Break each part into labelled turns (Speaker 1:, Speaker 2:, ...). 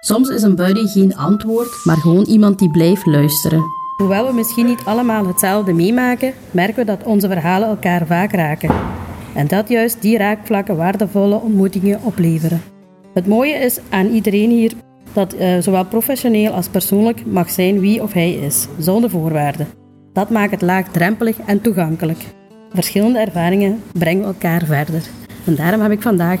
Speaker 1: Soms is een buddy geen antwoord, maar gewoon iemand die blijft luisteren. Hoewel we misschien niet allemaal hetzelfde meemaken, merken we dat onze verhalen elkaar vaak raken. En dat juist die raakvlakken waardevolle ontmoetingen opleveren. Het mooie is aan iedereen hier dat uh, zowel professioneel als persoonlijk mag zijn wie of hij is, zonder voorwaarden. Dat maakt het laagdrempelig en toegankelijk. Verschillende ervaringen brengen elkaar verder. En daarom heb ik vandaag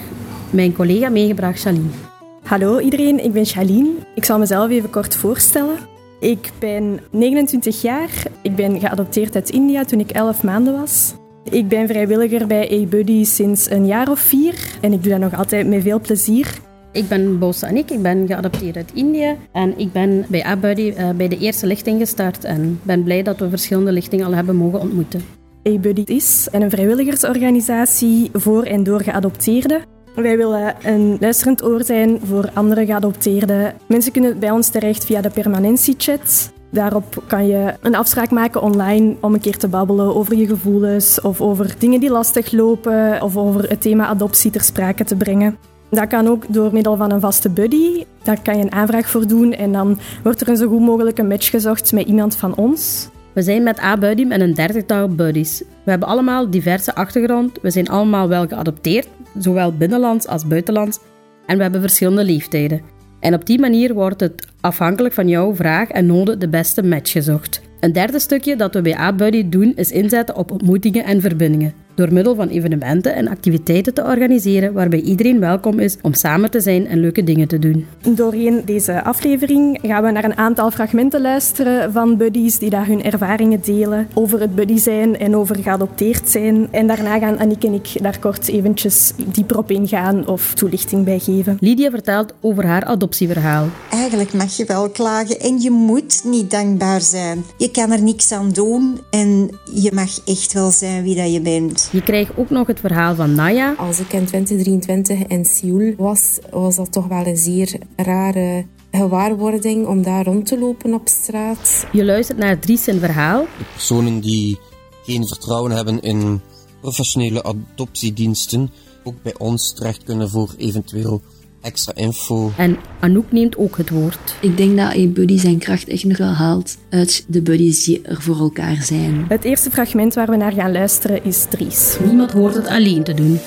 Speaker 1: mijn collega meegebracht, Shaline.
Speaker 2: Hallo iedereen, ik ben Shaline. Ik zal mezelf even kort voorstellen. Ik ben 29 jaar. Ik ben geadopteerd uit India toen ik 11 maanden was. Ik ben vrijwilliger bij A-Buddy sinds een jaar of vier en ik doe dat nog altijd met veel plezier.
Speaker 1: Ik ben Bosa Anik, ik ben geadopteerd uit India en ik ben bij A-Buddy uh, bij de eerste lichting gestart en ben blij dat we verschillende lichtingen al hebben mogen ontmoeten.
Speaker 2: A-Buddy is een vrijwilligersorganisatie voor en door geadopteerden. Wij willen een luisterend oor zijn voor andere geadopteerden. Mensen kunnen bij ons terecht via de permanentiechat. Daarop kan je een afspraak maken online om een keer te babbelen over je gevoelens of over dingen die lastig lopen of over het thema adoptie ter sprake te brengen. Dat kan ook door middel van een vaste buddy. Daar kan je een aanvraag voor doen en dan wordt er een zo goed mogelijk een match gezocht met iemand van ons.
Speaker 1: We zijn met A-Buddy met een dertigtal buddies. We hebben allemaal diverse achtergrond. We zijn allemaal wel geadopteerd, zowel binnenlands als buitenlands. En we hebben verschillende leeftijden. En op die manier wordt het afhankelijk van jouw vraag en noden de beste match gezocht. Een derde stukje dat we bij A-Buddy doen is inzetten op ontmoetingen en verbindingen door middel van evenementen en activiteiten te organiseren waarbij iedereen welkom is om samen te zijn en leuke dingen te doen.
Speaker 2: Doorheen deze aflevering gaan we naar een aantal fragmenten luisteren van buddies die daar hun ervaringen delen over het buddy zijn en over geadopteerd zijn. En daarna gaan Annick en ik daar kort eventjes dieper op ingaan of toelichting bij geven.
Speaker 1: Lydia vertelt over haar adoptieverhaal.
Speaker 3: Eigenlijk mag je wel klagen en je moet niet dankbaar zijn. Je kan er niks aan doen en je mag echt wel zijn wie dat je bent.
Speaker 1: Je krijgt ook nog het verhaal van Naya.
Speaker 4: Als ik in 2023 in Seoul was, was dat toch wel een zeer rare gewaarwording om daar rond te lopen op straat.
Speaker 1: Je luistert naar Dries zijn verhaal.
Speaker 5: De personen die geen vertrouwen hebben in professionele adoptiediensten ook bij ons terecht kunnen voor eventueel extra info.
Speaker 1: En Anouk neemt ook het woord.
Speaker 6: Ik denk dat een buddy zijn kracht echt nog wel haalt uit de buddies die er voor elkaar zijn.
Speaker 2: Het eerste fragment waar we naar gaan luisteren is Dries.
Speaker 1: Niemand hoort het alleen te doen.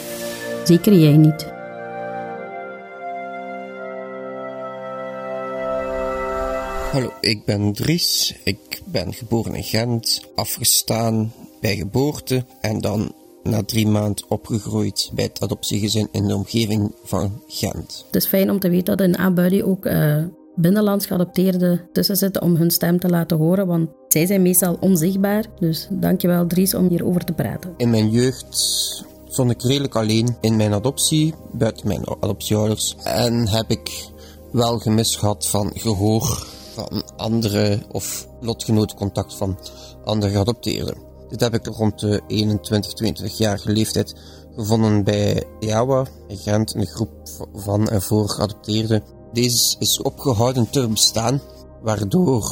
Speaker 1: Zeker jij niet.
Speaker 5: Hallo, ik ben Dries. Ik ben geboren in Gent, afgestaan bij geboorte en dan na drie maanden opgegroeid bij het adoptiegezin in de omgeving van Gent.
Speaker 1: Het is fijn om te weten dat in A-Buddy ook uh, binnenlands geadopteerden tussen zitten om hun stem te laten horen, want zij zijn meestal onzichtbaar. Dus dankjewel Dries om hierover te praten.
Speaker 5: In mijn jeugd stond ik redelijk alleen in mijn adoptie, buiten mijn adoptieouders. En heb ik wel gemis gehad van gehoor van andere of lotgenotencontact van andere geadopteerden. Dit heb ik rond de 21, 22 jarige leeftijd gevonden bij Jawa, in Gent, een groep van en voor geadopteerden. Deze is opgehouden te bestaan, waardoor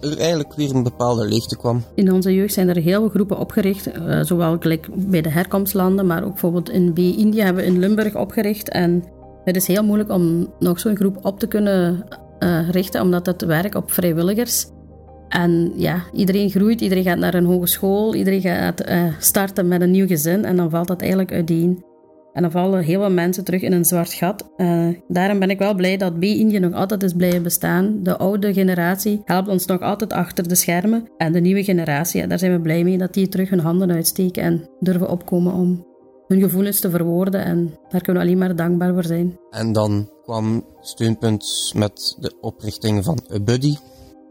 Speaker 5: er eigenlijk weer een bepaalde leegte kwam.
Speaker 1: In onze jeugd zijn er heel veel groepen opgericht, uh, zowel gelijk bij de herkomstlanden, maar ook bijvoorbeeld in B-India hebben we in Limburg opgericht. En het is heel moeilijk om nog zo'n groep op te kunnen uh, richten, omdat het werk op vrijwilligers en ja, iedereen groeit, iedereen gaat naar een hogeschool, iedereen gaat uh, starten met een nieuw gezin en dan valt dat eigenlijk uiteen. En dan vallen heel veel mensen terug in een zwart gat. Uh, daarom ben ik wel blij dat B-Indië nog altijd is blijven bestaan. De oude generatie helpt ons nog altijd achter de schermen. En de nieuwe generatie, daar zijn we blij mee dat die terug hun handen uitsteken en durven opkomen om hun gevoelens te verwoorden. En daar kunnen we alleen maar dankbaar voor zijn.
Speaker 5: En dan kwam steunpunt met de oprichting van A Buddy.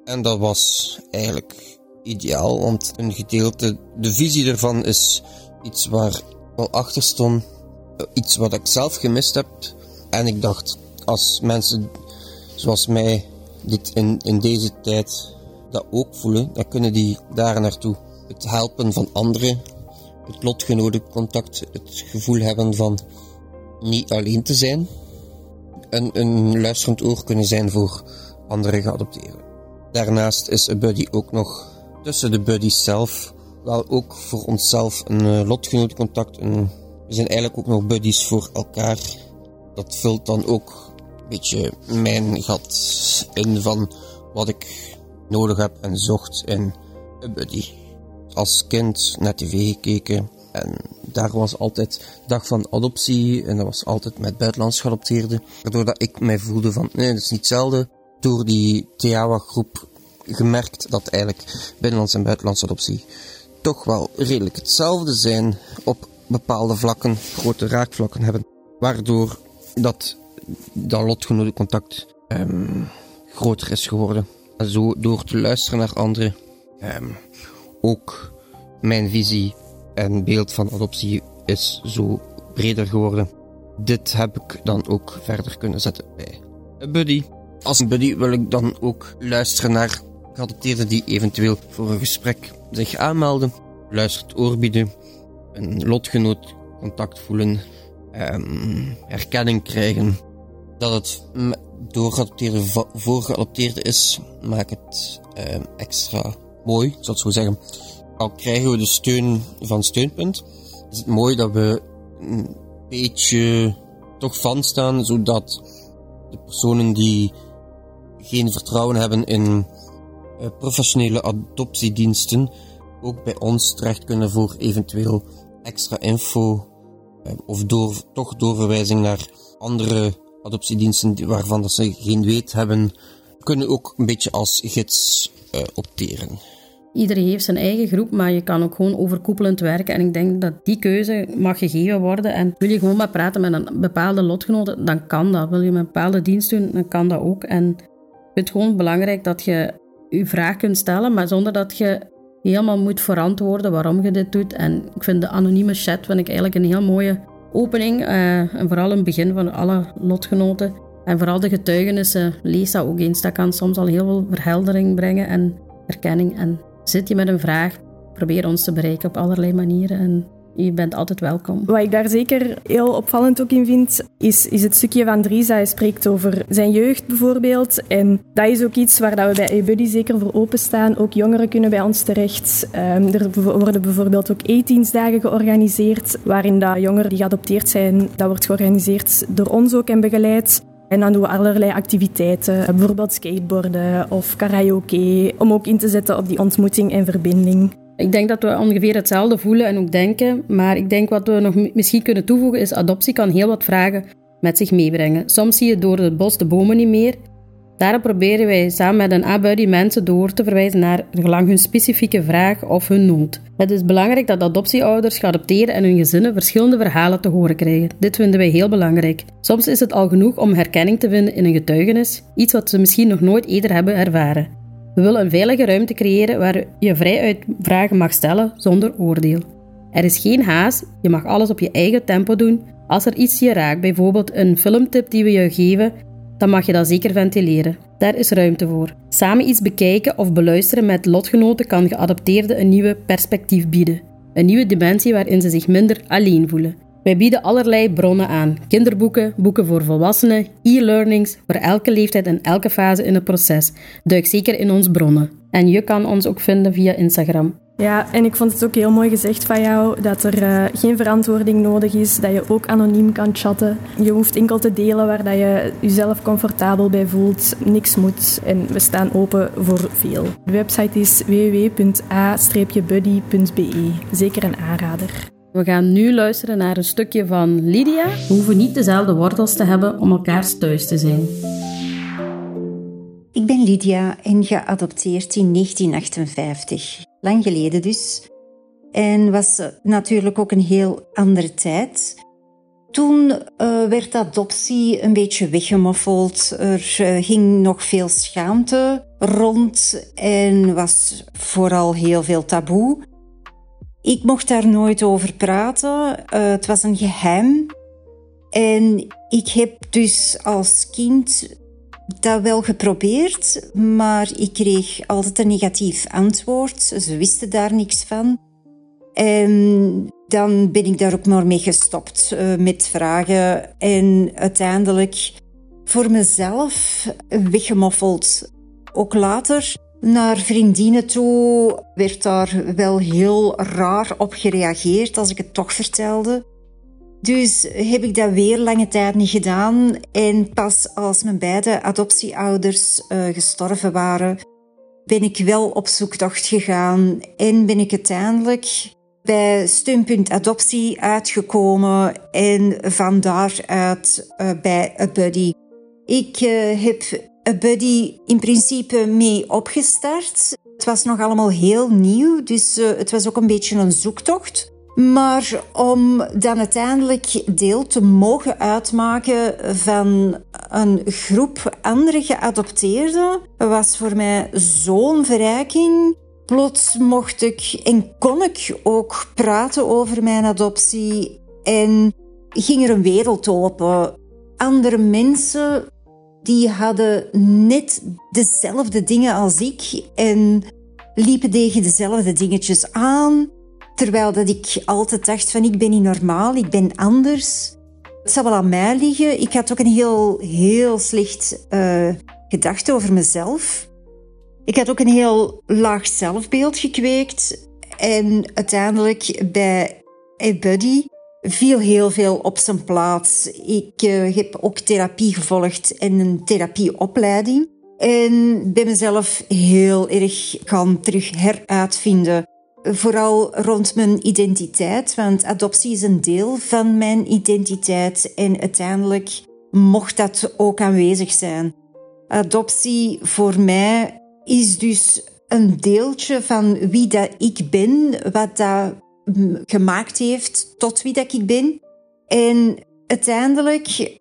Speaker 5: En dat was eigenlijk ideaal, want een gedeelte, de visie ervan is iets waar wel achter stond, iets wat ik zelf gemist heb. En ik dacht, als mensen zoals mij dit in, in deze tijd dat ook voelen, dan kunnen die daar naartoe. Het helpen van anderen, het lotgenotencontact, het gevoel hebben van niet alleen te zijn. En een luisterend oor kunnen zijn voor andere geadopteerden. Daarnaast is A Buddy ook nog tussen de buddies zelf wel ook voor onszelf een uh, lotgenootcontact. Een, we zijn eigenlijk ook nog buddies voor elkaar. Dat vult dan ook beetje mijn gat in van wat ik nodig heb en zocht in een buddy. Als kind naar tv gekeken en daar was altijd dag van adoptie en dat was altijd met buitenlands geadopteerden. Waardoor dat ik mij voelde van, nee, dat is niet hetzelfde. Door die Teawa-groep gemerkt dat eigenlijk binnenlands en buitenlandse adoptie toch wel redelijk hetzelfde zijn op bepaalde vlakken, grote raakvlakken hebben. Waardoor dat, dat lotgenotencontact um, groter is geworden. En zo door te luisteren naar anderen, um, ook mijn visie en beeld van adoptie is zo breder geworden. Dit heb ik dan ook verder kunnen zetten bij buddy. Als buddy wil ik dan ook luisteren naar geadopteerden die eventueel voor een gesprek zich aanmelden. Luistert oor bieden, een lotgenoot contact voelen, um, herkenning krijgen. Dat het door geadopteerde voor geadopteerde is, maakt het um, extra mooi, ik het zo zeggen. Al krijgen we de steun van Steunpunt, is het mooi dat we een beetje toch van staan, zodat de personen die geen vertrouwen hebben in uh, professionele adoptiediensten ook bij ons terecht kunnen voor eventueel extra info uh, of door, toch doorverwijzing naar andere adoptiediensten waarvan dat ze geen weet hebben, kunnen ook een beetje als gids uh, opteren.
Speaker 1: Iedereen heeft zijn eigen groep, maar je kan ook gewoon overkoepelend werken. En ik denk dat die keuze mag gegeven worden. En wil je gewoon maar praten met een bepaalde lotgenoten, dan kan dat. Wil je met een bepaalde dienst doen, dan kan dat ook. En vind gewoon belangrijk dat je je vraag kunt stellen, maar zonder dat je helemaal moet verantwoorden waarom je dit doet. En ik vind de anonieme chat vind ik eigenlijk een heel mooie opening. Uh, en vooral een begin van alle lotgenoten. En vooral de getuigenissen, lees dat ook eens. Dat kan soms al heel veel verheldering brengen en erkenning. En zit je met een vraag, probeer ons te bereiken op allerlei manieren. En je bent altijd welkom.
Speaker 2: Wat ik daar zeker heel opvallend ook in vind, is, is het stukje van Dries. Hij spreekt over zijn jeugd bijvoorbeeld. En dat is ook iets waar dat we bij eBuddy zeker voor openstaan. Ook jongeren kunnen bij ons terecht. Um, er worden bijvoorbeeld ook e-teensdagen georganiseerd, waarin dat jongeren die geadopteerd zijn, dat wordt georganiseerd door ons ook en begeleid. En dan doen we allerlei activiteiten, bijvoorbeeld skateboarden of karaoke, om ook in te zetten op die ontmoeting en verbinding.
Speaker 1: Ik denk dat we ongeveer hetzelfde voelen en ook denken, maar ik denk wat we nog misschien kunnen toevoegen is adoptie kan heel wat vragen met zich meebrengen. Soms zie je door het bos de bomen niet meer. Daarom proberen wij samen met een A-buddy mensen door te verwijzen naar gelang hun specifieke vraag of hun nood. Het is belangrijk dat adoptieouders, geadopteerden en hun gezinnen verschillende verhalen te horen krijgen. Dit vinden wij heel belangrijk. Soms is het al genoeg om herkenning te vinden in een getuigenis, iets wat ze misschien nog nooit eerder hebben ervaren. We willen een veilige ruimte creëren waar je vrijuit vragen mag stellen zonder oordeel. Er is geen haast, je mag alles op je eigen tempo doen. Als er iets je raakt, bijvoorbeeld een filmtip die we je geven, dan mag je dat zeker ventileren. Daar is ruimte voor. Samen iets bekijken of beluisteren met lotgenoten kan geadopteerden een nieuwe perspectief bieden. Een nieuwe dimensie waarin ze zich minder alleen voelen. Wij bieden allerlei bronnen aan: kinderboeken, boeken voor volwassenen, e-learnings voor elke leeftijd en elke fase in het proces. Duik zeker in ons bronnen. En je kan ons ook vinden via Instagram.
Speaker 2: Ja, en ik vond het ook heel mooi gezegd van jou dat er uh, geen verantwoording nodig is, dat je ook anoniem kan chatten. Je hoeft enkel te delen waar dat je jezelf comfortabel bij voelt. Niks moet en we staan open voor veel. De website is www.a-buddy.be. Zeker een aanrader.
Speaker 1: We gaan nu luisteren naar een stukje van Lydia. We hoeven niet dezelfde wortels te hebben om elkaars thuis te zijn.
Speaker 3: Ik ben Lydia en geadopteerd in 1958. Lang geleden dus. En was natuurlijk ook een heel andere tijd. Toen uh, werd adoptie een beetje weggemoffeld. Er uh, ging nog veel schaamte rond en was vooral heel veel taboe. Ik mocht daar nooit over praten. Uh, het was een geheim. En ik heb dus als kind dat wel geprobeerd, maar ik kreeg altijd een negatief antwoord. Ze wisten daar niks van. En dan ben ik daar ook maar mee gestopt uh, met vragen. En uiteindelijk voor mezelf weggemoffeld. Ook later naar vriendinnen toe werd daar wel heel raar op gereageerd als ik het toch vertelde. Dus heb ik dat weer lange tijd niet gedaan. En pas als mijn beide adoptieouders uh, gestorven waren, ben ik wel op zoektocht gegaan en ben ik uiteindelijk bij steunpunt adoptie uitgekomen en van daaruit uh, bij A Buddy. Ik uh, heb Buddy in principe mee opgestart. Het was nog allemaal heel nieuw, dus uh, het was ook een beetje een zoektocht. Maar om dan uiteindelijk deel te mogen uitmaken van een groep andere geadopteerden, was voor mij zo'n verrijking. Plots mocht ik en kon ik ook praten over mijn adoptie en ging er een wereld open. Andere mensen die hadden net dezelfde dingen als ik en liepen tegen dezelfde dingetjes aan. Terwijl dat ik altijd dacht van ik ben niet normaal, ik ben anders. Het zal wel aan mij liggen. Ik had ook een heel, heel slecht uh, gedachte over mezelf. Ik had ook een heel laag zelfbeeld gekweekt. En uiteindelijk bij A Buddy viel heel veel op zijn plaats. Ik uh, heb ook therapie gevolgd en een therapieopleiding. En ben mezelf heel erg gaan terug heruitvinden. Vooral rond mijn identiteit, want adoptie is een deel van mijn identiteit en uiteindelijk mocht dat ook aanwezig zijn. Adoptie voor mij is dus een deeltje van wie dat ik ben, wat dat gemaakt heeft tot wie dat ik ben. En uiteindelijk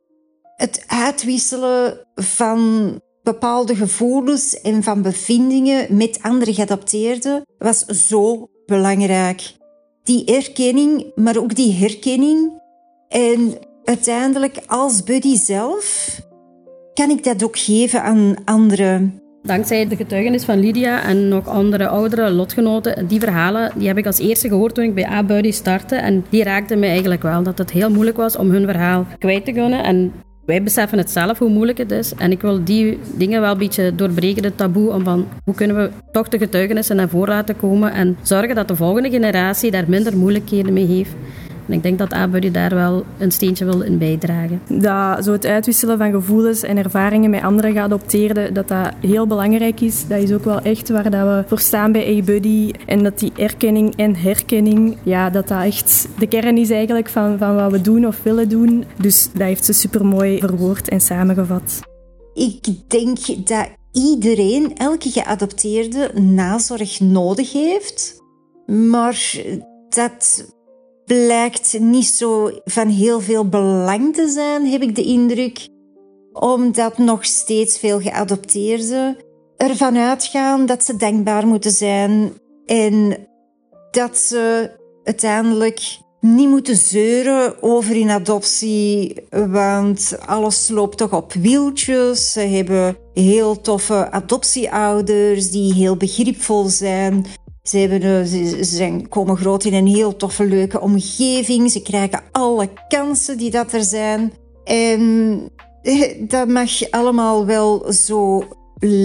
Speaker 3: het uitwisselen van bepaalde gevoelens en van bevindingen met andere geadopteerden was zo belangrijk. Die erkenning, maar ook die herkenning. En uiteindelijk als buddy zelf kan ik dat ook geven aan anderen.
Speaker 1: Dankzij de getuigenis van Lydia en nog andere oudere lotgenoten, die verhalen die heb ik als eerste gehoord toen ik bij A-Buddy startte. En die raakten me eigenlijk wel, dat het heel moeilijk was om hun verhaal kwijt te kunnen. En wij beseffen het zelf hoe moeilijk het is. En ik wil die dingen wel een beetje doorbreken, het taboe, om van hoe kunnen we toch de getuigenissen naar voren laten komen en zorgen dat de volgende generatie daar minder moeilijkheden mee heeft. En ik denk dat Abuddy daar wel een steentje wil in bijdragen.
Speaker 2: Dat zo het uitwisselen van gevoelens en ervaringen met andere geadopteerden, dat dat heel belangrijk is. Dat is ook wel echt waar dat we voor staan bij A-Buddy. En dat die erkenning en herkenning, ja, dat dat echt de kern is eigenlijk van, van wat we doen of willen doen. Dus dat heeft ze supermooi verwoord en samengevat.
Speaker 3: Ik denk dat iedereen, elke geadopteerde, nazorg nodig heeft. Maar dat blijkt niet zo van heel veel belang te zijn, heb ik de indruk. Omdat nog steeds veel geadopteerden ervan uitgaan dat ze dankbaar moeten zijn en dat ze uiteindelijk niet moeten zeuren over hun adoptie, want alles loopt toch op wieltjes. Ze hebben heel toffe adoptieouders die heel begripvol zijn. Eh, ze zijn, komen groot in een heel toffe, leuke omgeving. Ze krijgen alle kansen die dat er zijn. En eh, dat mag allemaal wel zo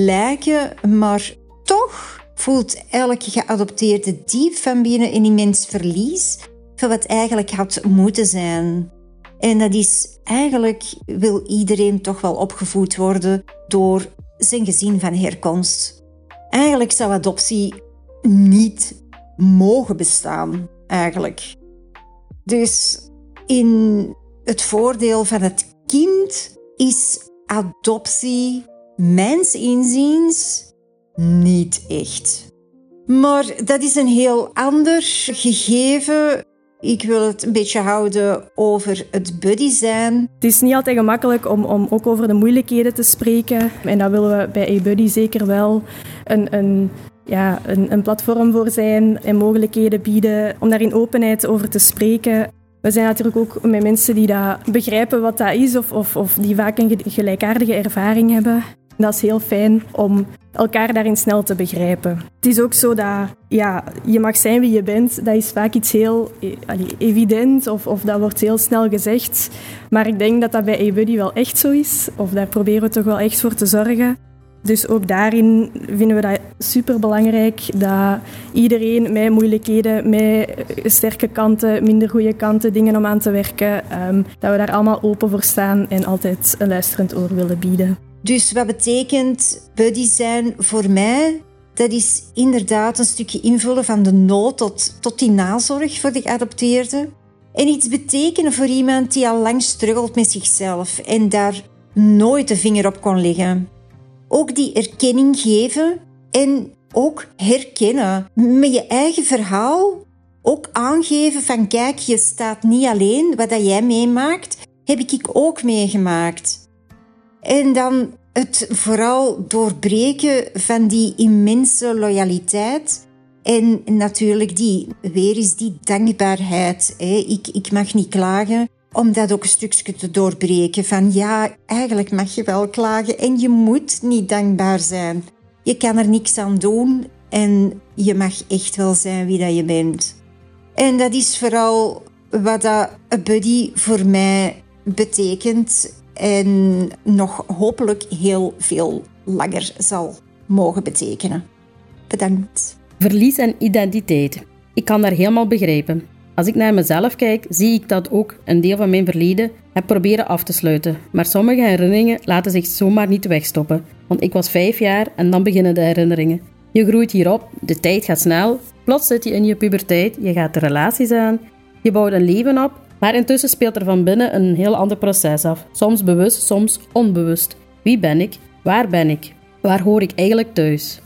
Speaker 3: lijken, maar toch voelt elke geadopteerde diep van binnen een immens verlies van wat eigenlijk had moeten zijn. En dat is eigenlijk, wil iedereen toch wel opgevoed worden door zijn gezin van herkomst. Eigenlijk zou adoptie niet mogen bestaan, eigenlijk. Dus in het voordeel van het kind is adoptie, mijns inziens, niet echt. Maar dat is een heel ander gegeven. Ik wil het een beetje houden over het buddy zijn.
Speaker 2: Het is niet altijd gemakkelijk om, om ook over de moeilijkheden te spreken. En dat willen we bij eBuddy zeker wel. Een, een ja, een, een platform voor zijn en mogelijkheden bieden om daar in openheid over te spreken. We zijn natuurlijk ook met mensen die dat begrijpen wat dat is of, of, of die vaak een gelijkaardige ervaring hebben. Dat is heel fijn om elkaar daarin snel te begrijpen. Het is ook zo dat ja, je mag zijn wie je bent. Dat is vaak iets heel allee, evident of, of dat wordt heel snel gezegd. Maar ik denk dat dat bij eBuddy wel echt zo is. Of daar proberen we toch wel echt voor te zorgen. Dus ook daarin vinden we dat superbelangrijk dat iedereen met moeilijkheden, met sterke kanten, minder goede kanten, dingen om aan te werken, ehm, dat we daar allemaal open voor staan en altijd een luisterend oor willen bieden.
Speaker 3: Dus wat betekent buddy zijn voor mij? Dat is inderdaad een stukje invullen van de nood tot, tot die nazorg voor de geadopteerde. En iets betekenen voor iemand die al lang struggelt met zichzelf en daar nooit de vinger op kon leggen. Ook die erkenning geven en ook herkennen met je eigen verhaal. Ook aangeven van kijk, je staat niet alleen. Wat dat jij meemaakt, heb ik ook meegemaakt. En dan het vooral doorbreken van die immense loyaliteit. En natuurlijk die, weer eens die dankbaarheid. Ik, ik mag niet klagen, om dat ook een stukje te doorbreken. Van ja, eigenlijk mag je wel klagen en je moet niet dankbaar zijn. Je kan er niks aan doen en je mag echt wel zijn wie dat je bent. En dat is vooral wat dat buddy voor mij betekent en nog hopelijk heel veel langer zal mogen betekenen. Bedankt.
Speaker 1: Verlies en identiteit. Ik kan daar helemaal begrijpen. Als ik naar mezelf kijk, zie ik dat ook een deel van mijn verleden heb proberen af te sluiten. Maar sommige herinneringen laten zich zomaar niet wegstoppen. Want ik was vijf jaar en dan beginnen de herinneringen. Je groeit hierop, de tijd gaat snel, plots zit je in je puberteit, je gaat de relaties aan, je bouwt een leven op, maar intussen speelt er van binnen een heel ander proces af. Soms bewust, soms onbewust. Wie ben ik? Waar ben ik? Waar hoor ik eigenlijk thuis?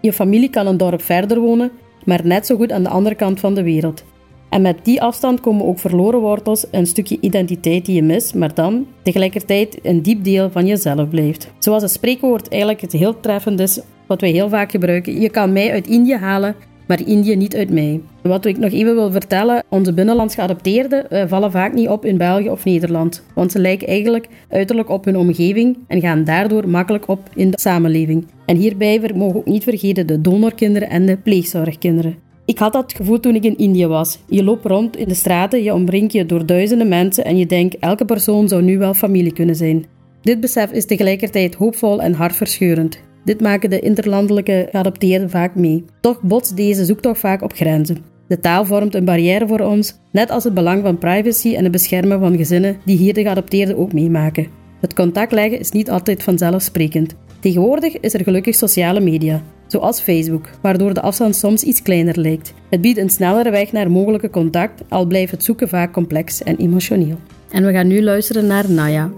Speaker 1: Je familie kan een dorp verder wonen, maar net zo goed aan de andere kant van de wereld. En met die afstand komen ook verloren wortels, een stukje identiteit die je mist, maar dan tegelijkertijd een diep deel van jezelf blijft. Zoals het spreekwoord eigenlijk het heel treffend is, wat wij heel vaak gebruiken: je kan mij uit Indië halen, maar Indië niet uit mij. Wat ik nog even wil vertellen, onze binnenlands geadopteerden uh, vallen vaak niet op in België of Nederland, want ze lijken eigenlijk uiterlijk op hun omgeving en gaan daardoor makkelijk op in de samenleving. En hierbij mogen we ook niet vergeten de donorkinderen en de pleegzorgkinderen. Ik had dat gevoel toen ik in Indië was. Je loopt rond in de straten, je omringt je door duizenden mensen en je denkt elke persoon zou nu wel familie kunnen zijn. Dit besef is tegelijkertijd hoopvol en hartverscheurend. Dit maken de interlandelijke geadopteerden vaak mee. Toch botst deze zoektocht vaak op grenzen. De taal vormt een barrière voor ons, net als het belang van privacy en het beschermen van gezinnen die hier de geadopteerden ook meemaken. Het contact leggen is niet altijd vanzelfsprekend. Tegenwoordig is er gelukkig sociale media, zoals Facebook, waardoor de afstand soms iets kleiner lijkt. Het biedt een snellere weg naar mogelijke contact, al blijft het zoeken vaak complex en emotioneel. En we gaan nu luisteren naar Naya.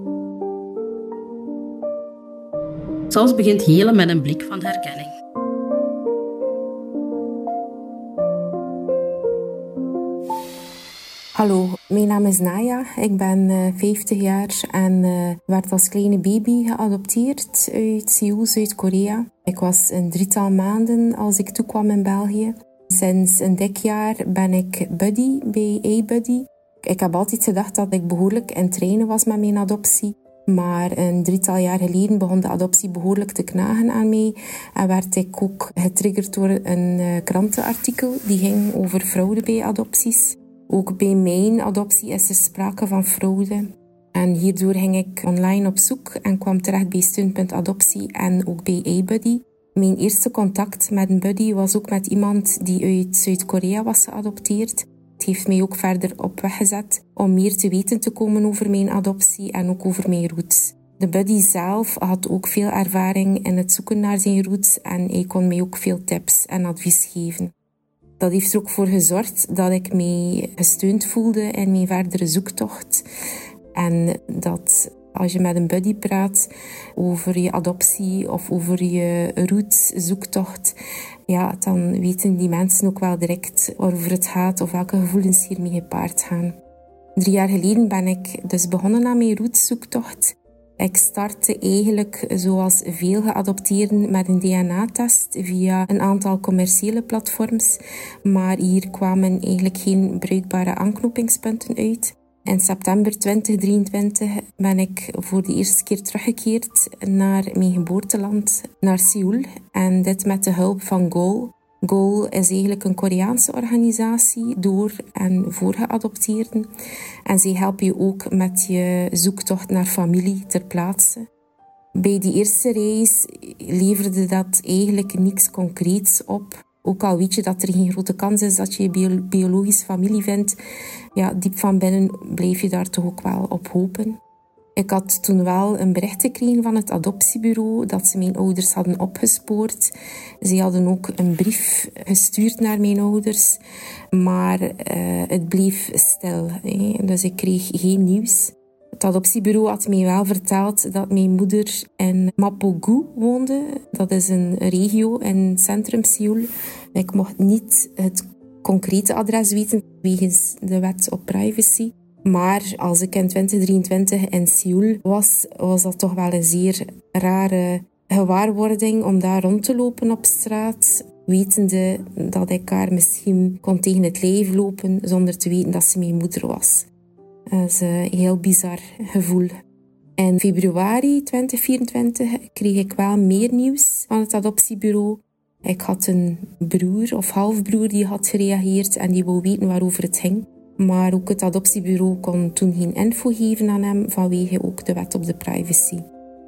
Speaker 1: Soms begint helen met een blik van herkenning.
Speaker 4: Hallo, mijn naam is Naya. Ik ben uh, eh, 50 jaar en uh, werd als kleine baby geadopteerd uit Seoul, Zuid-Korea. Ik was een drietal maanden als ik toekwam in België. Sinds een dik jaar ben ik buddy bij A-Buddy. Ik heb altijd gedacht dat ik behoorlijk in trainen was met mijn adoptie. Maar een drietal jaar geleden begon de adoptie behoorlijk te knagen aan mij. En werd ik ook getriggerd door een uh, krantenartikel die ging over fraude bij adopties. Ook bij mijn adoptie is er sprake van fraude. En hierdoor ging ik online op zoek en kwam terecht bij Steun.adoptie en ook bij A-Buddy. Mijn eerste contact met een buddy was ook met iemand die uit Zuid-Korea was geadopteerd. Het heeft mij ook verder op weg gezet om meer te weten te komen over mijn adoptie en ook over mijn roots. De buddy zelf had ook veel ervaring in het zoeken naar zijn roots en hij kon mij ook veel tips en advies geven. Dat heeft er ook voor gezorgd dat ik me gesteund voelde in mijn verdere zoektocht. En dat als je met een buddy praat over je adoptie of over je roots-zoektocht, ja, dan weten die mensen ook wel direct waarover het gaat of welke gevoelens hiermee gepaard gaan. Drie jaar geleden ben ik dus begonnen aan mijn roots-zoektocht. Ik startte eigenlijk zoals veel geadopteerden met een DNA-test via een aantal commerciële platforms, maar hier kwamen eigenlijk geen bruikbare aanknopingspunten uit. In september 2023 ben ik voor de eerste keer teruggekeerd naar mijn geboorteland, naar Seoul. En dit met de hulp van GOAL. GOAL is eigenlijk een Koreaanse organisatie door en voor geadopteerden. En zij helpen je ook met je zoektocht naar familie ter plaatse. Bij die eerste reis leverde dat eigenlijk niks concreets op. Ook al weet je dat er geen grote kans is dat je je biologische familie vindt, ja, diep van binnen blijf je daar toch ook wel op hopen. Ik had toen wel een bericht gekregen van het adoptiebureau dat ze mijn ouders hadden opgespoord. Ze hadden ook een brief gestuurd naar mijn ouders, maar uh, het bleef stil. Dus ik kreeg geen nieuws. Het adoptiebureau had mij wel verteld dat mijn moeder in Mapogu woonde. Dat is een regio in centrum Seoul. Ik mocht niet het concrete adres weten wegens de wet op privacy. Maar als ik in 2023 in Seoul was, was dat toch wel een zeer rare gewaarwording om daar rond te lopen op straat. Wetende dat ik haar misschien kon tegen het lijf lopen zonder te weten dat ze mijn moeder was. Dat is een heel bizar gevoel. In februari 2024 kreeg ik wel meer nieuws van het adoptiebureau. Ik had een broer of halfbroer die had gereageerd en die wou weten waarover het ging. Maar ook het adoptiebureau kon toen geen info geven aan hem vanwege ook de wet op de privacy.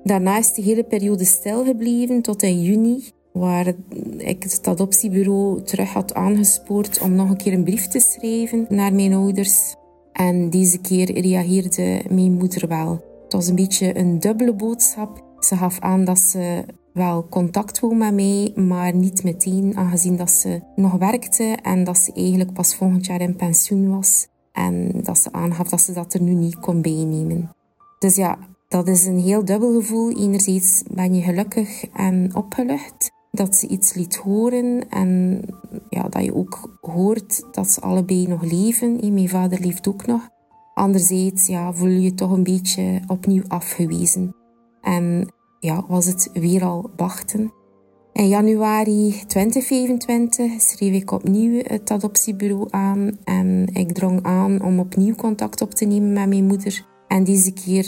Speaker 4: Daarna is de hele periode stilgebleven tot in juni, waar ik het adoptiebureau terug had aangespoord om nog een keer een brief te schrijven naar mijn ouders. En deze keer reageerde mijn moeder wel. Het was een beetje een dubbele boodschap. Ze gaf aan dat ze wel contact wou met mij, maar niet meteen, aangezien dat ze nog werkte en dat ze eigenlijk pas volgend jaar in pensioen was. En dat ze aangaf dat ze dat er nu niet kon bijnemen. Dus ja, dat is een heel dubbel gevoel. Enerzijds ben je gelukkig en opgelucht dat ze iets liet horen en ja, dat je ook hoort dat ze allebei nog leven. Mijn vader leeft ook nog. Anderzijds ja, voel je je toch een beetje opnieuw afgewezen. En ja, was het weer al wachten. In januari 2025 schreef ik opnieuw het adoptiebureau aan en ik drong aan om opnieuw contact op te nemen met mijn moeder. En deze keer,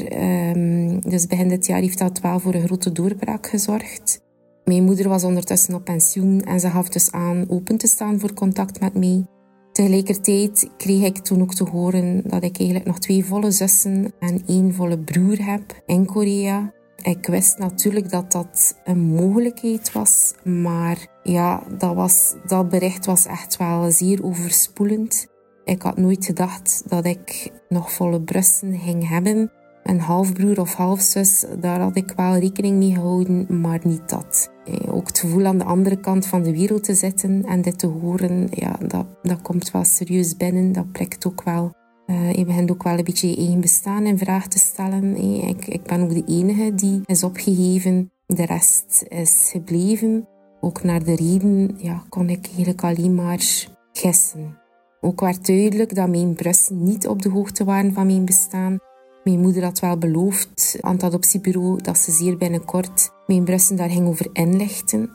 Speaker 4: um, dus begin dit jaar, heeft dat wel voor een grote doorbraak gezorgd. Mijn moeder was ondertussen op pensioen en ze gaf dus aan open te staan voor contact met mij. Tegelijkertijd kreeg ik toen ook te horen dat ik eigenlijk nog twee volle zussen en één volle broer heb in Korea. Ik wist natuurlijk dat dat een mogelijkheid was, maar ja, dat, was, dat bericht was echt wel zeer overspoelend. Ik had nooit gedacht dat ik nog volle brusten ging hebben. Een halfbroer of halfzus, daar had ik wel rekening mee gehouden, maar niet dat. Eh, ook het gevoel aan de andere kant van de wereld te zitten en dit te horen, ja, dat, dat komt wel serieus binnen. Dat prikt ook wel je begint ook wel een beetje je eigen bestaan in vraag te stellen. Ik, ik ben ook de enige die is opgegeven. De rest is gebleven. Ook naar de reden ja, kon ik eigenlijk alleen maar gissen. Ook werd duidelijk dat mijn brusten niet op de hoogte waren van mijn bestaan. Mijn moeder had wel beloofd aan het adoptiebureau dat ze zeer binnenkort mijn brusten daar ging over inlichten.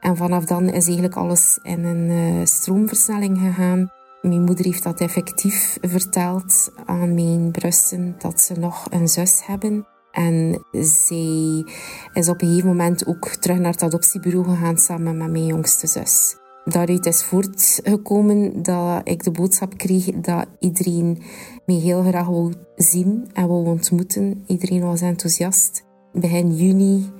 Speaker 4: En vanaf dan is eigenlijk alles in een uh, stroomversnelling gegaan. Mijn moeder heeft dat effectief verteld aan mijn brusten dat ze nog een zus hebben. En zij is op een gegeven moment ook terug naar het adoptiebureau gegaan samen met mijn jongste zus. Daaruit is voortgekomen dat ik de boodschap kreeg dat iedereen mij heel graag wou zien en wou ontmoeten. Iedereen was enthousiast. Begin juni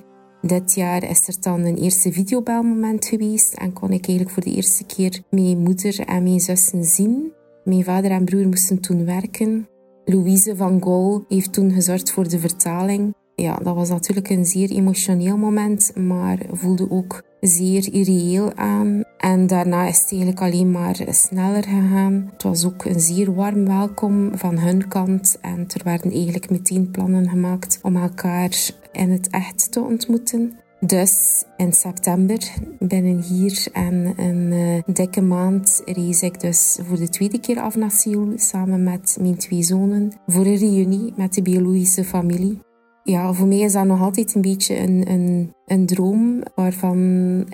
Speaker 4: dit jaar is er dan een eerste videobelmoment geweest en kon ik eigenlijk voor de eerste keer mijn moeder en mijn zussen zien. Mijn vader en broer moesten toen werken. Louise van Gol heeft toen gezorgd voor de vertaling. Ja, dat was natuurlijk een zeer emotioneel moment, maar voelde ook zeer irreëel aan. En daarna is het eigenlijk alleen maar sneller gegaan. Het was ook een zeer warm welkom van hun kant. En er werden eigenlijk meteen plannen gemaakt om elkaar in het echt te ontmoeten. Dus in september, binnen hier en een uh, dikke maand, reis ik dus voor de tweede keer af naar Seoul samen met mijn twee zonen voor een reunie met de biologische familie ja, voor mij is dat nog altijd een beetje een, een, een droom waarvan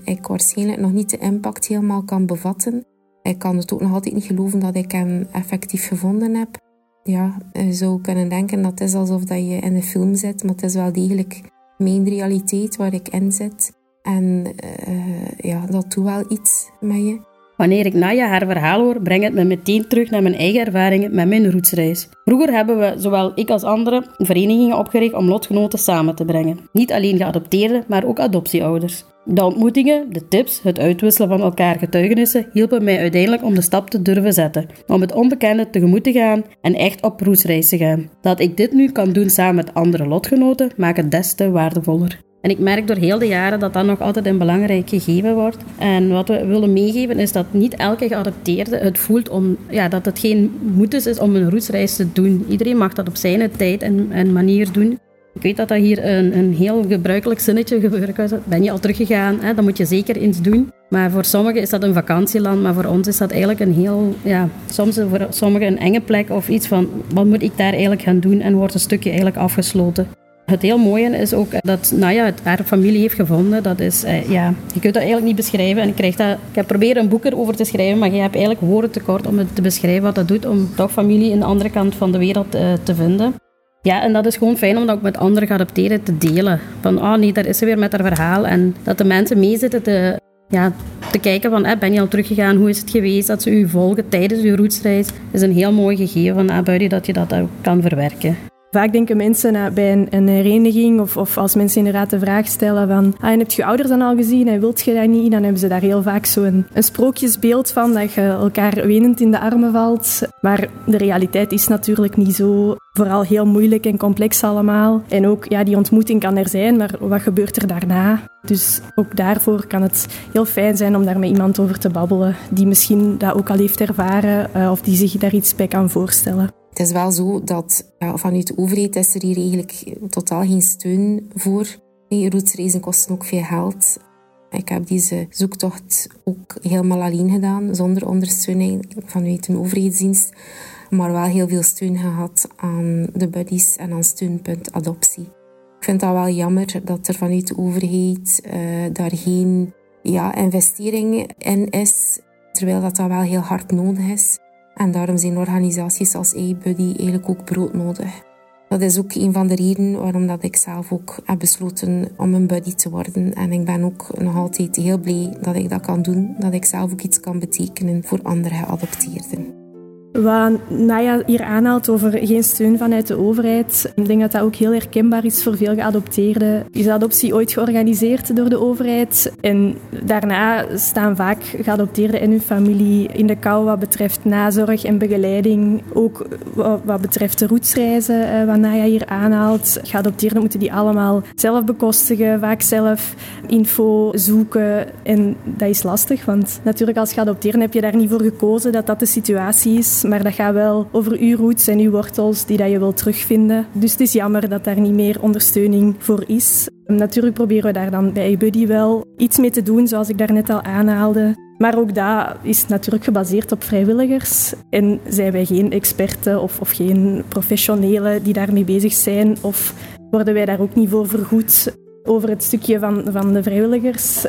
Speaker 4: ik waarschijnlijk nog niet de impact helemaal kan bevatten. Ik kan het ook nog altijd niet geloven dat ik hem effectief gevonden heb. Ja, je zou kunnen denken dat het is alsof dat je in een film zit, maar het is wel degelijk mijn realiteit waar ik in zit. En uh, ja, dat doet wel iets met je.
Speaker 1: Wanneer ik Naya haar verhaal hoor, brengt het me meteen terug naar mijn eigen ervaringen met mijn rootsreis. Vroeger hebben we, zowel ik als anderen, verenigingen opgericht om lotgenoten samen te brengen. Niet alleen geadopteerden, maar ook adoptieouders. De ontmoetingen, de tips, het uitwisselen van elkaar getuigenissen hielpen mij uiteindelijk om de stap te durven zetten. Om het onbekende tegemoet te gaan en echt op roesreis te gaan. Dat ik dit nu kan doen samen met andere lotgenoten maakt het des te waardevoller. En ik merk door heel de jaren dat dat nog altijd een belangrijk gegeven wordt. En wat we willen meegeven is dat niet elke geadopteerde het voelt om, ja, dat het geen moeite is om een roesreis te doen. Iedereen mag dat op zijn tijd en, en manier doen. Ik weet dat dat hier een, een heel gebruikelijk zinnetje gebeurt. Ben je al teruggegaan, hè, dan moet je zeker eens doen. Maar voor sommigen is dat een vakantieland, maar voor ons is dat eigenlijk een heel, ja, soms voor sommigen een enge plek of iets van, wat moet ik daar eigenlijk gaan doen? En wordt een stukje eigenlijk afgesloten. Het heel mooie is ook dat Naya het haar familie heeft gevonden. Dat is, eh, ja, je kunt dat eigenlijk niet beschrijven. En ik, krijg dat, ik heb proberen een boek erover te schrijven, maar je hebt eigenlijk woorden tekort om het te beschrijven wat dat doet om toch familie in de andere kant van de wereld eh, te vinden. Ja, en dat is gewoon fijn om dat ook met anderen geadopteerden te delen. Van, oh nee, daar is ze weer met haar verhaal. En dat de mensen meezitten te, ja, te kijken van, eh, ben je al teruggegaan? Hoe is het geweest? Dat ze u volgen tijdens uw roetsreis. is een heel mooi gegeven van ah, dat je dat ook kan verwerken.
Speaker 2: Vaak denken mensen uh, bij een, een, hereniging of, of, als mensen inderdaad de vraag stellen van ah, en heb je ouders dan al gezien en wilt je dat niet? Dan hebben ze daar heel vaak zo'n een, sprookjesbeeld van dat je elkaar wenend in de armen valt. Maar de realiteit is natuurlijk niet zo. Vooral heel moeilijk en complex allemaal. En ook, ja, die ontmoeting kan er zijn, maar wat gebeurt er daarna? Dus ook daarvoor kan het heel fijn zijn om daar met iemand over te babbelen die misschien dat ook al heeft ervaren uh, of die zich daar iets bij kan voorstellen.
Speaker 4: Het is wel zo dat ja, vanuit de overheid is er hier eigenlijk totaal geen steun voor. Nee, roetsreizen kosten ook veel geld. Ik heb deze zoektocht ook helemaal alleen gedaan, zonder ondersteuning vanuit een overheidsdienst. Maar wel heel veel steun gehad aan de buddies en aan steunpunt adoptie. Ik vind dat wel jammer dat er vanuit de overheid uh, daar geen ja, investering in is, terwijl dat, dat wel heel hard nodig is. En daarom zijn organisaties als A-Buddy eigenlijk ook broodnodig. Dat is ook een van de redenen waarom dat ik zelf ook heb besloten om een buddy te worden. En ik ben ook nog altijd heel blij dat ik dat kan doen. Dat ik zelf ook iets kan betekenen voor andere geadopteerden.
Speaker 2: Wat Naya hier aanhaalt over geen steun vanuit de overheid, ik denk dat dat ook heel herkenbaar is voor veel geadopteerden. Is adoptie ooit georganiseerd door de overheid? En daarna staan vaak geadopteerden en hun familie in de kou wat betreft nazorg en begeleiding. Ook wat betreft de roetsreizen, eh, wat Naya hier aanhaalt. Geadopteerden moeten die allemaal zelf bekostigen, vaak zelf info zoeken. En dat is lastig, want natuurlijk als geadopteerden heb je daar niet voor gekozen dat dat de situatie is maar dat gaat wel over uw roots en uw wortels die dat je wilt terugvinden. Dus het is jammer dat daar niet meer ondersteuning voor is. Natuurlijk proberen we daar dan bij iBuddy wel iets mee te doen, zoals ik daarnet al aanhaalde. Maar ook dat is natuurlijk gebaseerd op vrijwilligers. En zijn wij geen experten of, of geen professionelen die daarmee bezig zijn? Of worden wij daar ook niet voor vergoed? Over het stukje van, van de vrijwilligers.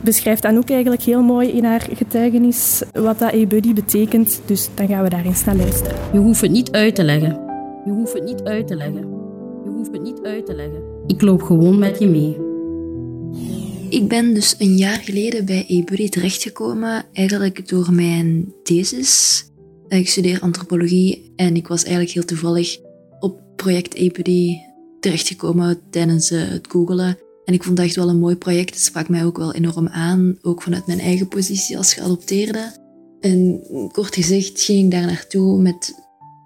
Speaker 2: Beschrijft Anouk eigenlijk heel mooi in haar getuigenis wat dat e-buddy betekent. Dus dan gaan we daar eens naar luisteren.
Speaker 1: Je hoeft het niet uit te leggen. Je hoeft het niet uit te leggen. Je hoeft het niet uit te leggen. Ik loop gewoon met je mee.
Speaker 6: Ik ben dus een jaar geleden bij eBuddy terechtgekomen, eigenlijk door mijn thesis. Ik studeer antropologie en ik was eigenlijk heel toevallig op project eBuddy terechtgekomen tijdens uh, het googelen. En ik vond het echt wel een mooi project. Het sprak mij ook wel enorm aan, ook vanuit mijn eigen positie als geadopteerde. En kort gezegd ging ik daar naartoe met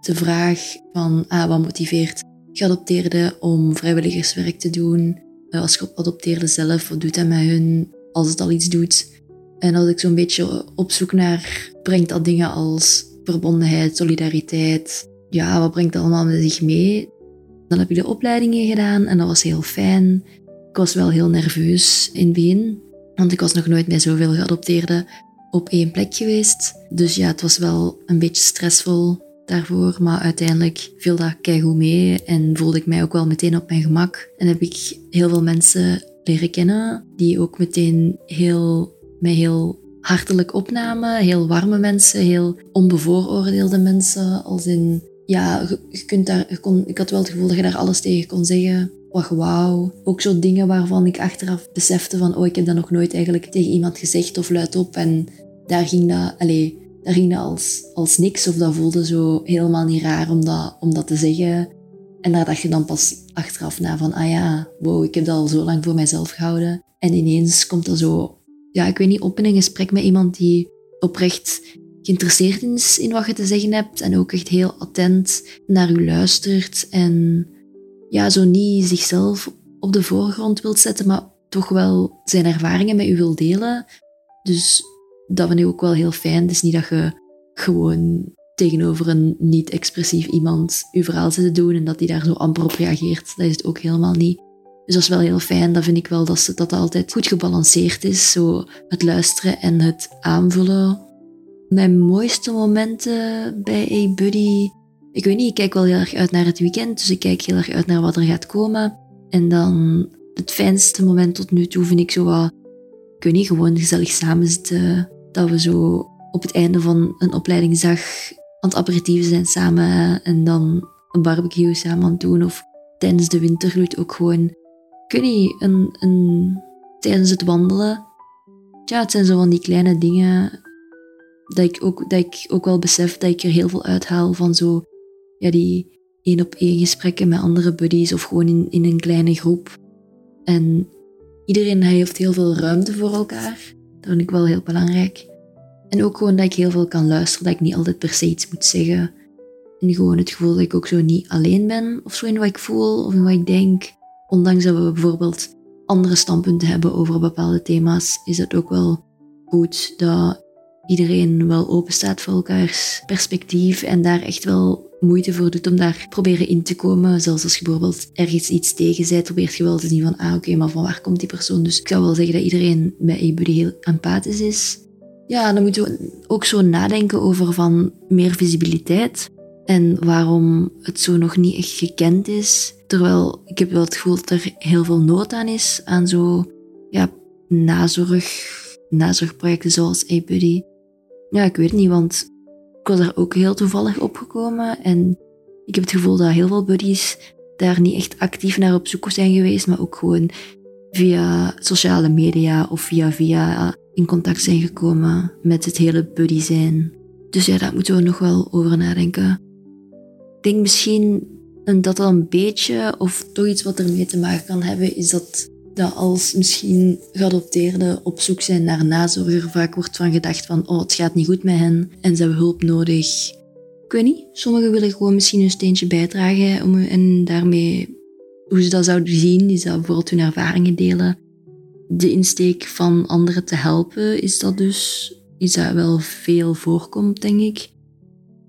Speaker 6: de vraag van ah, wat motiveert geadopteerden om vrijwilligerswerk te doen? Eh, als geadopteerde zelf, wat doet dat met hun als het al iets doet? En dat ik zo'n beetje op zoek naar, brengt dat dingen als verbondenheid, solidariteit? Ja, wat brengt dat allemaal met zich mee? Dan heb ik de opleidingen gedaan en dat was heel fijn. Ik was wel heel nerveus in begin, want ik was nog nooit bij zoveel geadopteerden op één plek geweest. Dus ja, het was wel een beetje stressvol daarvoor, maar uiteindelijk viel dat keigoed mee en voelde ik mij ook wel meteen op mijn gemak. En heb ik heel veel mensen leren kennen die ook meteen heel, mij heel hartelijk opnamen. Heel warme mensen, heel onbevooroordeelde mensen, als in ja, je, kunt daar, ik had wel het gevoel dat je daar alles tegen kon zeggen. Wat wauw. Ook zo dingen waarvan ik achteraf besefte van, oh, ik heb dat nog nooit eigenlijk tegen iemand gezegd of luidop. En daar ging dat, allee, daar ging dat als, als niks of dat voelde zo helemaal niet raar om dat, om dat te zeggen. En daar dacht je dan pas achteraf na van, ah ja, wow, ik heb dat al zo lang voor mijzelf gehouden. En ineens komt dat zo, ja, ik weet niet, op in een gesprek met iemand die oprecht geïnteresseerd is in wat je te zeggen hebt en ook echt heel attent naar u luistert en ja, zo niet zichzelf op de voorgrond wilt zetten, maar toch wel zijn ervaringen met u wil delen. Dus dat vind ik ook wel heel fijn. Het is niet dat je gewoon tegenover een niet-expressief iemand je verhaal zit te doen en dat die daar zo amper op reageert. Dat is het ook helemaal niet. Dus dat is wel heel fijn. Dat vind ik wel dat, dat altijd goed gebalanceerd is. Zo het luisteren en het aanvullen. Mijn mooiste momenten bij A Buddy. Ik weet niet, ik kijk wel heel erg uit naar het weekend. Dus ik kijk heel erg uit naar wat er gaat komen. En dan het fijnste moment tot nu toe vind ik zo wat, ik weet gewoon gezellig samen zitten. Dat we zo op het einde van een opleidingsdag aan het aperitieven zijn samen en dan een barbecue samen aan het doen. Of tijdens de wintergloed ook gewoon, ik weet een, een, tijdens het wandelen. Ja, het zijn zo van die kleine dingen dat ik, ook, dat ik ook wel besef dat ik er heel veel uithaal van zo, ja, die één op één gesprekken met andere buddies of gewoon in, in een kleine groep. En iedereen heeft heel veel ruimte voor elkaar. Dat vind ik wel heel belangrijk. En ook gewoon dat ik heel veel kan luisteren, dat ik niet altijd per se iets moet zeggen. En gewoon het gevoel dat ik ook zo niet alleen ben of zo in wat ik voel of in wat ik denk. Ondanks dat we bijvoorbeeld andere standpunten hebben over bepaalde thema's, is het ook wel goed dat iedereen wel open staat voor elkaars perspectief en daar echt wel moeite voor doet om daar proberen in te komen. Zelfs als je bijvoorbeeld ergens iets tegen bent, probeert je wel te zien van, ah oké, maar van waar komt die persoon? Dus ik zou wel zeggen dat iedereen bij eBuddy heel empathisch is. Ja, dan moeten we ook zo nadenken over van meer visibiliteit en waarom het zo nog niet echt gekend is. Terwijl ik heb wel het gevoel dat er heel veel nood aan is aan zo ja, nazorg, nazorgprojecten zoals eBuddy. Ja, ik weet niet, want ik was daar ook heel toevallig opgekomen en ik heb het gevoel dat heel veel buddies daar niet echt actief naar op zoek zijn geweest, maar ook gewoon via sociale media of via via in contact zijn gekomen met het hele buddy zijn. Dus ja, daar moeten we nog wel over nadenken. Ik denk misschien dat dat een beetje, of toch iets wat ermee te maken kan hebben, is dat dat als misschien geadopteerden op zoek zijn naar nazorger, vaak wordt van gedacht van oh, het gaat niet goed met hen en ze hebben hulp nodig. Ik weet niet, sommigen willen gewoon misschien een steentje bijdragen om, en daarmee, hoe ze dat zouden zien, is dat bijvoorbeeld hun ervaringen delen. De insteek van anderen te helpen, is dat dus iets dat wel veel voorkomt, denk ik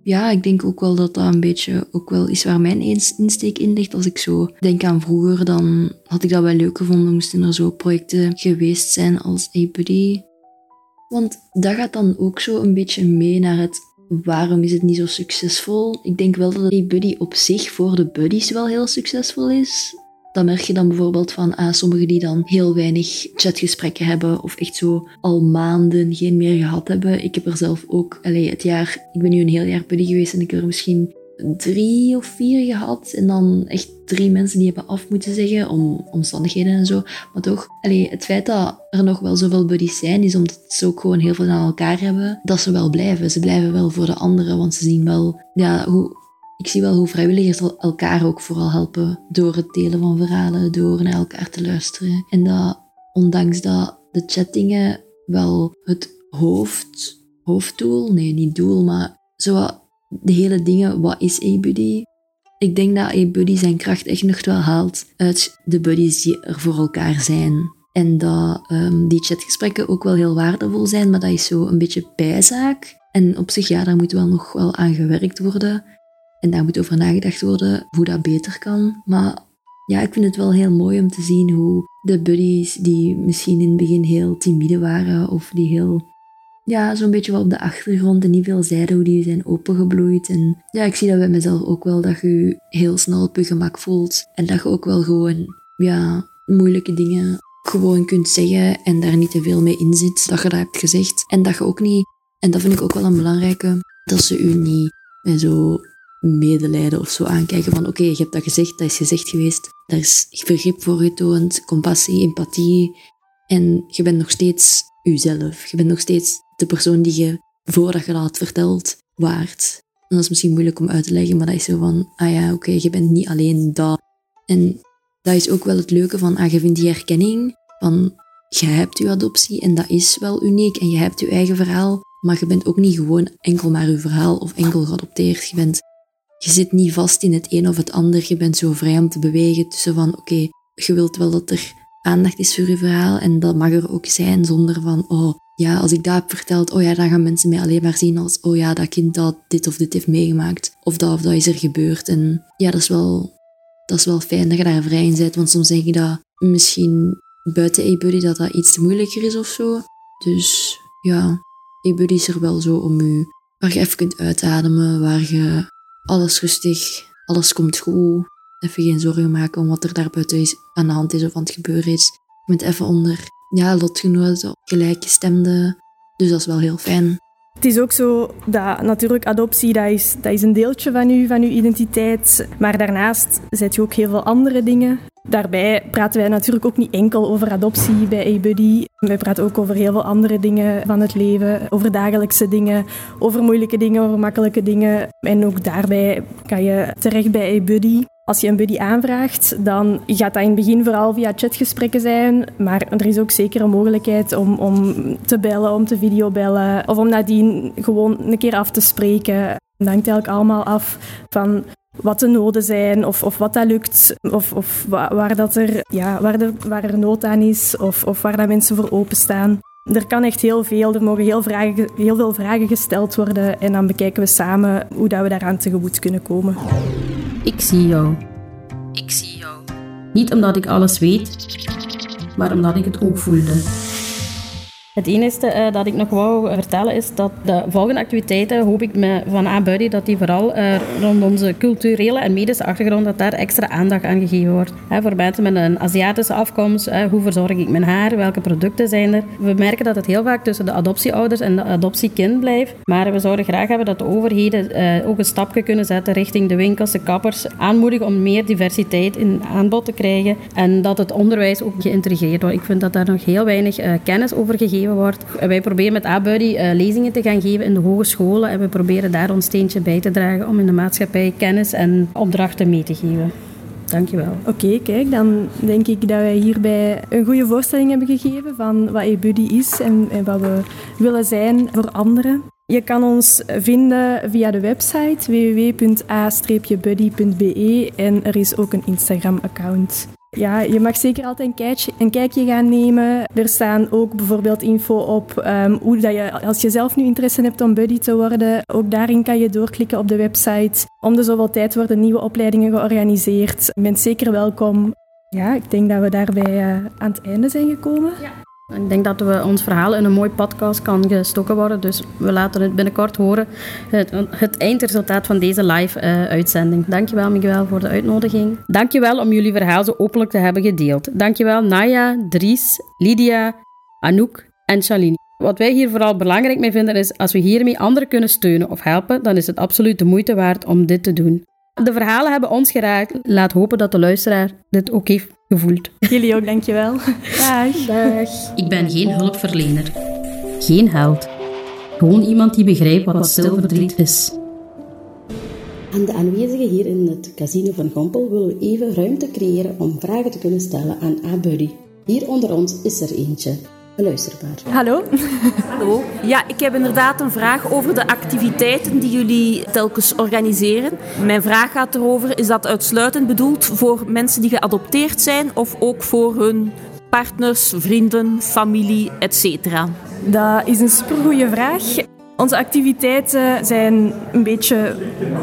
Speaker 6: ja, ik denk ook wel dat dat een beetje ook wel is waar mijn insteek in ligt. Als ik zo denk aan vroeger, dan had ik dat wel leuk gevonden. Moesten er zo projecten geweest zijn als A-Buddy. Want dat gaat dan ook zo een beetje mee naar het waarom is het niet zo succesvol. Ik denk wel dat A-Buddy op zich voor de buddies wel heel succesvol is. Dan merk je dan bijvoorbeeld van ah, sommigen die dan heel weinig chatgesprekken hebben of echt zo al maanden geen meer gehad hebben. Ik heb er zelf ook, allez, het jaar, ik ben nu een heel jaar buddy geweest en ik heb er misschien drie of vier gehad. En dan echt drie mensen die hebben af moeten zeggen om omstandigheden en zo. Maar toch, allez, het feit dat er nog wel zoveel buddies zijn, is omdat ze ook gewoon heel veel aan elkaar hebben, dat ze wel blijven. Ze blijven wel voor de anderen, want ze zien wel ja, hoe, ik zie wel hoe vrijwilligers elkaar ook vooral helpen door het delen van verhalen, door naar elkaar te luisteren. En dat ondanks dat de chattingen wel het hoofd, hoofddoel, nee niet doel, maar zo de hele dingen, wat is e-buddy? Ik denk dat e-buddy zijn kracht echt nog wel haalt uit de buddies die er voor elkaar zijn. En dat um, die chatgesprekken ook wel heel waardevol zijn, maar dat is zo een beetje bijzaak. En op zich, ja, daar moet wel nog wel aan gewerkt worden. En daar moet over nagedacht worden hoe dat beter kan. Maar ja, ik vind het wel heel mooi om te zien hoe de buddies die misschien in het begin heel timide waren of die heel, ja, zo'n beetje wel op de achtergrond en niet veel zeiden, hoe die zijn opengebloeid. En ja, ik zie dat bij mezelf ook wel, dat je heel snel op je gemak voelt. En dat je ook wel gewoon, ja, moeilijke dingen gewoon kunt zeggen en daar niet te veel mee in zit, dat je dat hebt gezegd. En dat je ook niet, en dat vind ik ook wel een belangrijke, dat ze u niet zo medelijden of zo aankijken van oké, je hebt dat gezegd, dat is gezegd geweest. Daar is vergrip voor getoond, compassie, empathie. En je bent nog steeds jezelf. Je bent nog steeds de persoon die je voordat je dat had verteld waard. En dat is misschien moeilijk om uit te leggen, maar dat is zo van, ah ja, oké, je bent niet alleen dat. En dat is ook wel het leuke van, ah, je vindt die herkenning van, je hebt je adoptie en dat is wel uniek en je hebt je eigen verhaal, maar je bent ook niet gewoon enkel maar je verhaal of enkel geadopteerd. Je, bent, je zit niet vast in het een of het ander, je bent zo vrij om te bewegen tussen van, oké, je wilt wel dat er aandacht is voor je verhaal en dat mag er ook zijn zonder van, oh, ja, als ik dat heb verteld, oh ja, dan gaan mensen mij alleen maar zien als, oh ja, dat kind dat dit of dit heeft meegemaakt. Of dat of dat is er gebeurd. En ja, dat is wel, dat is wel fijn dat je daar vrij in bent, want soms denk je dat misschien buiten eBuddy dat dat iets moeilijker is of zo. Dus ja, eBuddy is er wel zo om je, waar je even kunt uitademen, waar je alles rustig, alles komt goed, even geen zorgen maken om wat er daar buiten is, aan de hand is of aan het gebeuren is. Je bent even onder ja, lotgenoten, gelijkgestemden. Dus dat is wel heel fijn.
Speaker 2: Het is ook zo dat natuurlijk adoptie dat is, dat is een deeltje van je, van uw identiteit. Maar daarnaast zet je ook heel veel andere dingen. Daarbij praten wij natuurlijk ook niet enkel over adoptie bij eBuddy. Wij praten ook over heel veel andere dingen van het leven. Over dagelijkse dingen, over moeilijke dingen, over makkelijke dingen. En ook daarbij kan je terecht bij eBuddy. Als je een buddy aanvraagt, dan gaat dat in het begin vooral via chatgesprekken zijn. Maar er is ook zeker een mogelijkheid om, om te bellen, om te videobellen. Of om nadien gewoon een keer af te spreken. Dat hangt eigenlijk allemaal af van wat de noden zijn of, of wat dat lukt. Of, of waar, dat er, ja, waar, er, waar er nood aan is of, of waar dat mensen voor openstaan. Er kan echt heel veel, er mogen heel, vragen, heel veel vragen gesteld worden en dan bekijken we samen hoe dat we daaraan tegemoet kunnen komen.
Speaker 1: Ik zie jou.
Speaker 7: Ik zie jou.
Speaker 1: Niet omdat ik alles weet, maar omdat ik het ook voelde. Het enige uh, dat ik nog wou vertellen is dat de volgende activiteiten hoop ik me van A-Buddy dat die vooral uh, rond onze culturele en medische achtergrond dat daar extra aandacht aan gegeven wordt. Voor mensen met een Aziatische afkomst, hoe verzorg ik mijn haar, welke producten zijn er. We merken dat het heel vaak tussen de adoptieouders en de adoptiekind blijft, maar we zouden graag hebben dat de overheden uh, ook een stapje kunnen zetten richting de winkels, de kappers, aanmoedigen om meer diversiteit in aanbod te krijgen en dat het onderwijs ook geïntegreerd wordt. Ik vind dat daar nog heel weinig kennis over gegeven Wij proberen met A-Buddy uh, lezingen te gaan geven in de hogescholen en we proberen daar ons steentje bij te dragen om in de maatschappij kennis en opdrachten mee te geven. Dankjewel.
Speaker 2: Oké, kijk, dan denk ik dat wij hierbij een goede voorstelling hebben gegeven van wat e-buddy is en, en wat we willen zijn voor anderen. Je kan ons vinden via de website www.a-buddy.be en er is ook een Instagram-account. Ja, je mag zeker altijd een kijkje, een kijkje gaan nemen. Er staan ook bijvoorbeeld info op um, hoe dat je, als je zelf nu interesse hebt om buddy te worden, ook daarin kan je doorklikken op de website. Om de zoveel tijd worden nieuwe opleidingen georganiseerd. Je bent zeker welkom. Ja, ik denk dat we daarbij uh, aan het einde zijn gekomen. Ja.
Speaker 1: Ik denk dat we ons verhaal in een mooi podcast kan gestoken worden. Dus we laten het binnenkort horen. Het, het eindresultaat van deze live-uitzending. Uh, Dankjewel Miguel voor de uitnodiging. Dankjewel om jullie verhaal zo openlijk te hebben gedeeld. Dankjewel Naya, Dries, Lydia, Anouk en Shalini. Wat wij hier vooral belangrijk mee vinden is, als we hiermee anderen kunnen steunen of helpen, dan is het absoluut de moeite waard om dit te doen. De verhalen hebben ons geraakt. Laat hopen dat de luisteraar dit ook heeft gevoeld.
Speaker 2: Jullie ook, dankjewel.
Speaker 1: Dag. Dag. Ik ben geen hulpverlener. Geen held. Gewoon iemand die begrijpt wat stil verdriet is.
Speaker 8: Aan de aanwezigen hier in het casino van Gompel willen we even ruimte creëren om vragen te kunnen stellen aan A-Buddy. Hier onder ons is er eentje
Speaker 2: Hallo.
Speaker 9: Hallo. Ja, ik heb inderdaad een vraag over de activiteiten die jullie telkens organiseren. Mijn vraag gaat erover, is dat uitsluitend bedoeld voor mensen die geadopteerd zijn of ook voor hun partners, vrienden, familie, etc.?
Speaker 2: Dat is een supergoeie vraag. Onze activiteiten zijn een beetje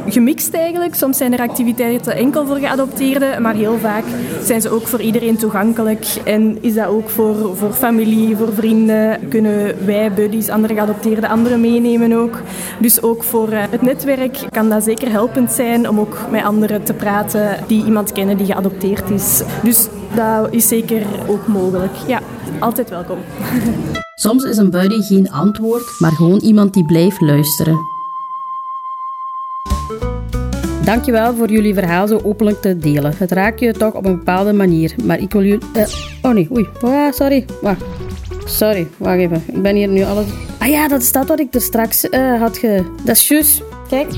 Speaker 2: gemixt eigenlijk. Soms zijn er activiteiten enkel voor geadopteerden, maar heel vaak zijn ze ook voor iedereen toegankelijk. En is dat ook voor, voor familie, voor vrienden. Kunnen wij, buddies, andere geadopteerden, anderen meenemen ook. Dus ook voor eh, het netwerk kan dat zeker helpend zijn om ook met anderen te praten die iemand kennen die geadopteerd is. Dus dat is zeker ook mogelijk. Ja, altijd welkom.
Speaker 1: Soms is een buddy geen antwoord, maar gewoon iemand die blijft luisteren. Dankjewel voor jullie verhaal zo openlijk te delen. Het raakt je toch op een bepaalde manier, maar ik wil jullie... Uh, oh nee, oei. Oh, sorry. Wacht. Sorry, wacht even. Ik ben hier nu alles... Ah ja, dat is dat wat ik er straks uh, had ge... Dat is juist. Kijk.